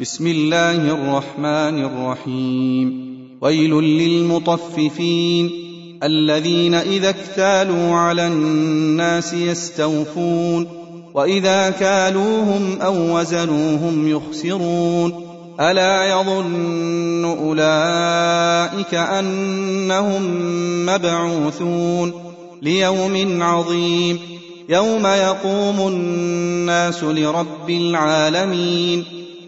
بسم الله الرحمن الرحيم. ويل للمطففين الذين إذا اكتالوا على الناس يستوفون وإذا كالوهم أو وزنوهم يخسرون. ألا يظن أولئك أنهم مبعوثون ليوم عظيم يوم يقوم الناس لرب العالمين.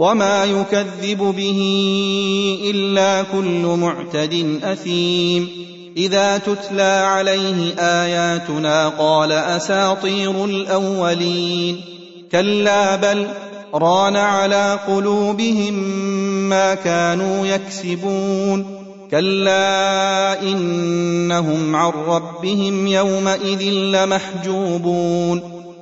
وما يكذب به الا كل معتد اثيم اذا تتلى عليه اياتنا قال اساطير الاولين كلا بل ران على قلوبهم ما كانوا يكسبون كلا انهم عن ربهم يومئذ لمحجوبون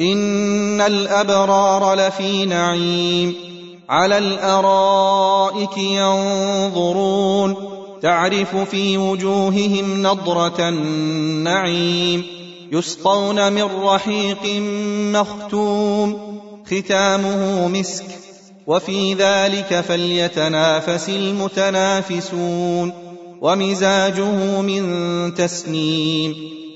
ان الابرار لفي نعيم على الارائك ينظرون تعرف في وجوههم نضره النعيم يسقون من رحيق مختوم ختامه مسك وفي ذلك فليتنافس المتنافسون ومزاجه من تسنيم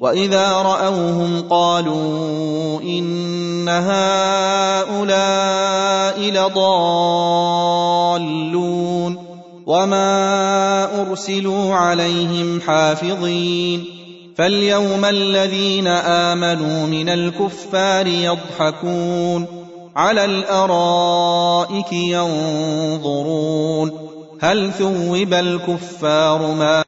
واذا راوهم قالوا ان هؤلاء لضالون وما ارسلوا عليهم حافظين فاليوم الذين امنوا من الكفار يضحكون على الارائك ينظرون هل ثوب الكفار ما